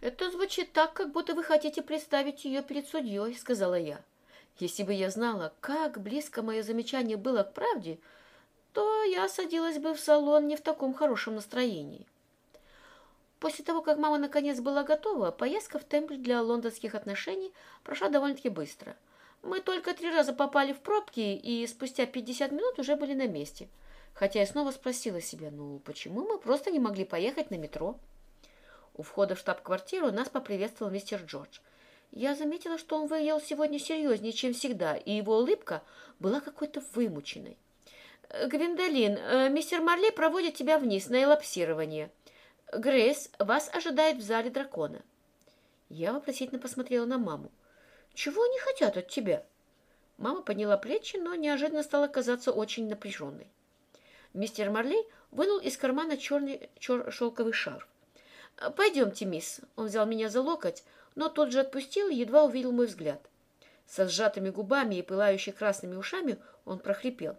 «Это звучит так, как будто вы хотите представить ее перед судьей», — сказала я. Если бы я знала, как близко мое замечание было к правде, то я садилась бы в салон не в таком хорошем настроении. После того, как мама наконец была готова, поездка в темпль для лондонских отношений прошла довольно-таки быстро. Мы только три раза попали в пробки и спустя 50 минут уже были на месте. Хотя я снова спросила себя, ну почему мы просто не могли поехать на метро? У входа в штаб-квартиру нас поприветствовал мистер Джордж. Я заметила, что он выглядел сегодня серьезнее, чем всегда, и его улыбка была какой-то вымученной. «Гвиндолин, э, мистер Марли проводит тебя вниз на элапсирование. Грейс, вас ожидает в зале дракона». Я вопросительно посмотрела на маму. «Чего они хотят от тебя?» Мама подняла плечи, но неожиданно стала казаться очень напряженной. Мистер Марли вынул из кармана черный чер шелковый шарф. «Пойдемте, мисс». Он взял меня за локоть, но тот же отпустил и едва увидел мой взгляд. Со сжатыми губами и пылающими красными ушами он прохрипел.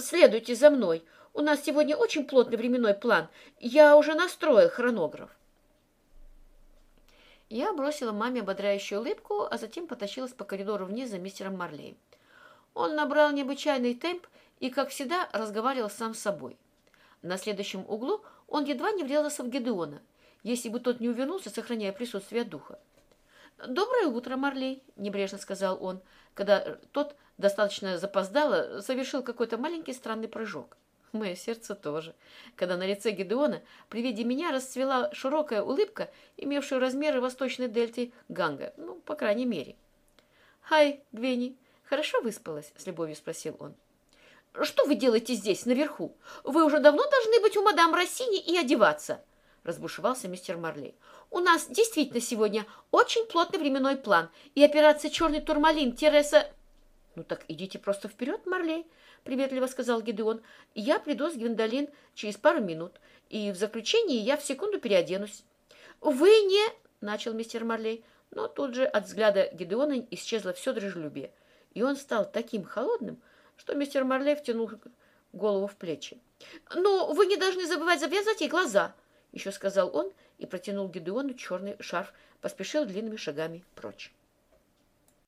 «Следуйте за мной. У нас сегодня очень плотный временной план. Я уже настроил хронограф». Я бросила маме ободряющую улыбку, а затем потащилась по коридору вниз за мистером Марлей. Он набрал необычайный темп и, как всегда, разговаривал сам с собой. На следующем углу он едва не врезался в Гедеона, если бы тот не увернулся, сохраняя присутствие духа. «Доброе утро, Марлей», — небрежно сказал он, когда тот достаточно запоздало совершил какой-то маленький странный прыжок. Мое сердце тоже. Когда на лице Гедеона при виде меня расцвела широкая улыбка, имевшая размеры восточной дельты Ганга, ну, по крайней мере. «Хай, Гвенни, хорошо выспалась?» — с любовью спросил он. «Что вы делаете здесь, наверху? Вы уже давно должны быть у мадам Рассини и одеваться!» Разбушевался мистер Марлей. «У нас действительно сегодня очень плотный временной план, и операция «Черный турмалин» Тереса...» «Ну так идите просто вперед, Марлей», — приветливо сказал Гидеон. «Я приду с Гвиндолин через пару минут, и в заключении я в секунду переоденусь». «Вы не...» — начал мистер Марлей, но тут же от взгляда Гидеона исчезло все дружелюбие, и он стал таким холодным, что мистер Марлей втянул голову в плечи. «Ну, вы не должны забывать завязать ей глаза», еще сказал он и протянул Гедеону черный шарф, поспешил длинными шагами прочь.